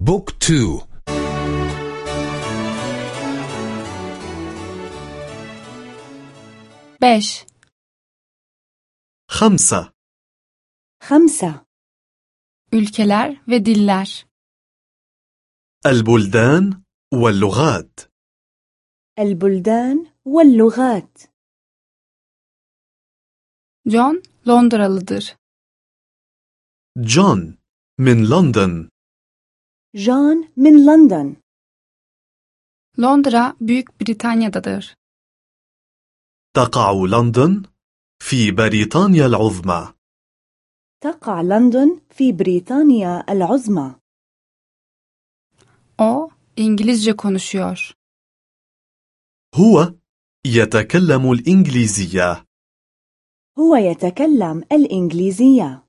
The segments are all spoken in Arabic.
بوك تو. beş, خمسة. خمسة. ülkeler ve diller. البلدان واللغات. البلدان واللغات. John Londralıdır. جون من لندن. جون من لندن Londra Büyük Britanya'dadır. تقع لندن في بريطانيا العظمى. تقع لندن في بريطانيا العظمى. O İngilizce konuşuyor. هو يتكلم الإنجليزية. هو يتكلم الإنجليزية.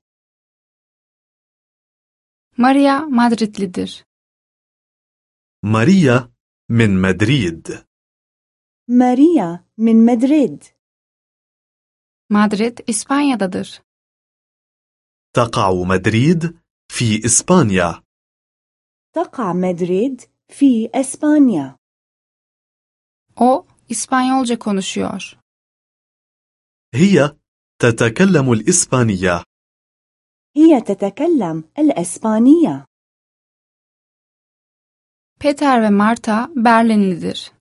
Maria Madridlidir. ماريا من مدريد ماريا من مدريد Madrid İspanya'dadır. تقع مدريد في إسبانيا تقع مدريد في إسبانيا O İspanyolca konuşuyor. هي تتكلم الإسبانية هي تتكلم الإسبانية. Peter ve Marta Berlinlidir.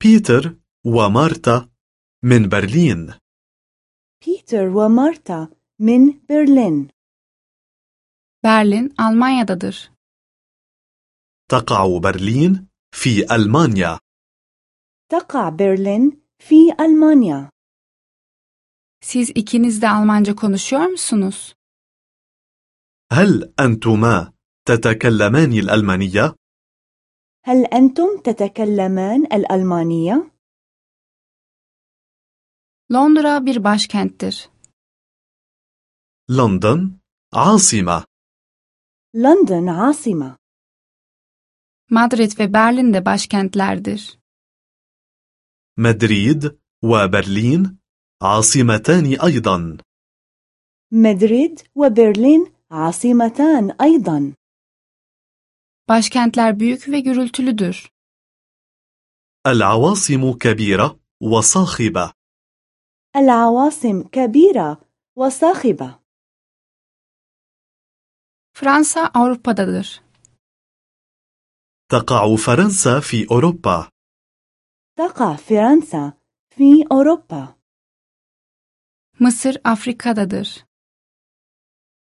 بيتر ومارتا من برلين بيتر ومارتا من برلين Berlin Almanya'dadır. تقع برلين في ألمانيا. تقع برلين في ألمانيا. Siz ikiniz de Almanca konuşuyor musunuz? هل أنتما تتكلمان الألمانية؟ هل أنتم تتكلمان الألمانية؟ Londra bir başkenttir. لندن عاصمة لندن عاصمة Madrid ve Berlin de başkentlerdir. مدريد وبرلين عاصمتان أيضا. مدريد وبرلين عاصمتان أيضا. Başkentler büyük ve gürültülüdür. العواصم كبيرة وصاخبة. العواصم كبيرة وصاخبة. Fransa Avrupa'dadır. تقع فرنسا في أوروبا. تقع فرنسا في أوروبا. Mısır Afrika'dadır.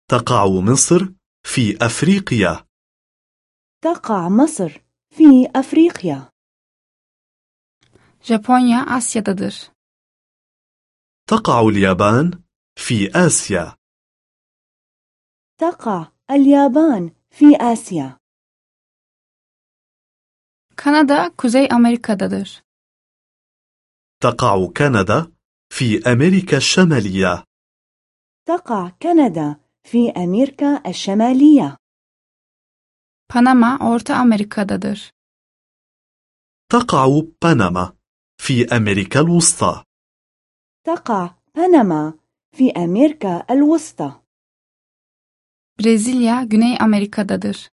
تقع مصر في أفريقيا تقع مصر في أفريقيا Japonya Asya'dadır. تقع اليابان في آسيا تقع اليابان في آسيا Kanada Kuzey Amerika'dadır. تقع كندا في أمريكا الشمالية. تقع كندا في أمريكا الشمالية. Panama Orta Amerika'dadır. تقع بنما في أمريكا الوسطى. تقع بنما في أمريكا الوسطى. Brezilya Güney Amerika'dadır.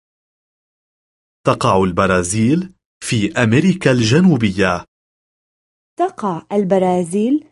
تقع البرازيل في أمريكا الجنوبية. تقع البرازيل